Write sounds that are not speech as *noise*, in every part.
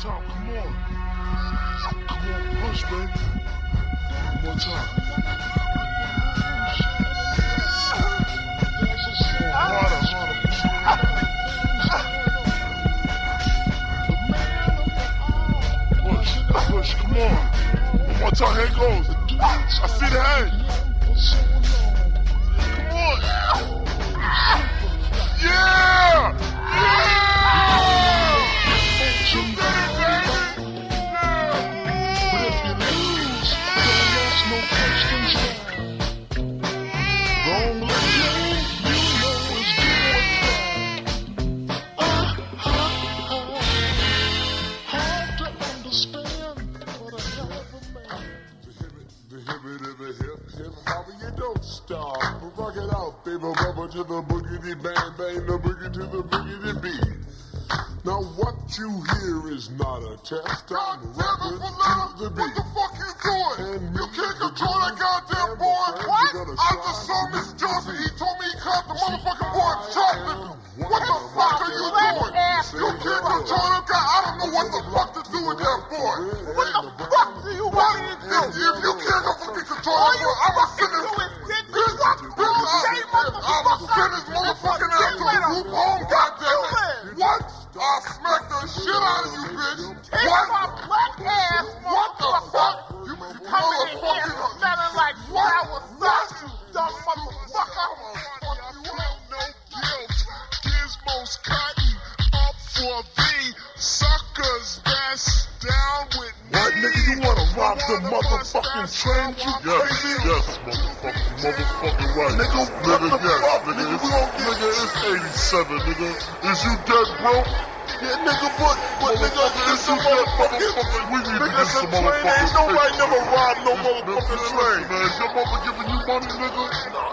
come on. Come on, push, baby. One more time. Harder, harder. Push, push, come on. One more time, here goes. I see the head. Come on. Stop. Rock it out, baby, rubber to the boogity bang, bang, the boogie to the boogity beat. Now what you hear is not a test. I'm rapping to the beat. What the fuck you doing? And you can't control that goddamn boy. What? gonna I just saw Miss Johnson. He told me he caught the motherfucking boy in traffic. What the fuck are you doing? You can't control that guy. I don't know what the fuck to do with that boy. What the fuck do you want me to do? If you can't fucking control that boy, I'ma send his down with me. What, nigga, you wanna rob the motherfucking train? You Yes, crazy? yes, motherfucking, motherfucking right. Nigga, what nigga, the yes, fuck, nigga, nigga, it's, nigga, it's 87, nigga. Is you dead, bro? Yeah, nigga, but, but nigga, this a motherfucking. We need to nigga, get it's a some train. Ain't nobody never robbed no motherfucking train. man, your mother giving you money, nigga?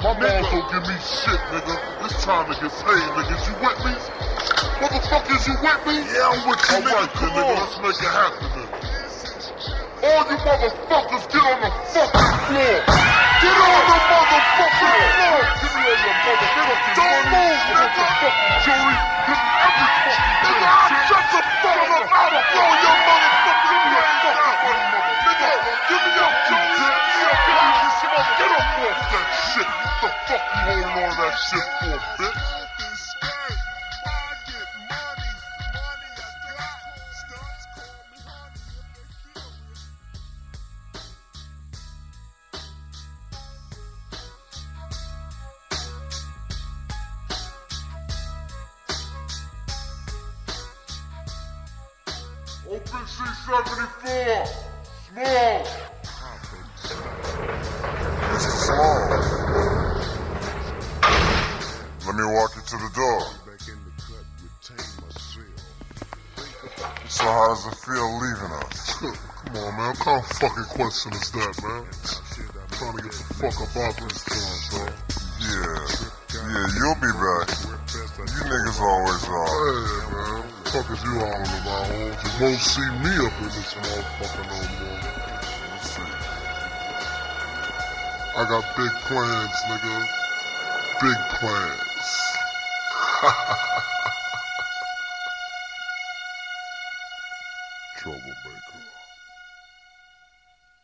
My mom don't give me shit, nigga. It's time to get paid, niggas. You with me? Motherfuckers, you with me? Yeah, I'm with you, All nigga. right, then, nigga, let's make it happen then. All you motherfuckers get on the fucking floor. Get on the motherfucking floor. Give me all your motherfucking Don't move, nigga. fucking jury. Me every fucking Nigga, I'll shut the fuck up. I'll blow your motherfucking Give me your brains out. Nigga, give me your Get jury. up off that shit. What the fuck you holding on that shit for, bitch? Open C74. Small. Mr. Small. Let me walk you to the door. So how does it feel leaving us? *laughs* Come on, man. What kind of fucking question is that, man? trying to get the fuck up out this joint, bro. Yeah. Yeah, you'll be back. You niggas always are. Hey, man fuck you all the homes? You won't see me up in this motherfucker no more. Let's see. I got big plans, nigga. Big plans. *laughs* Troublemaker.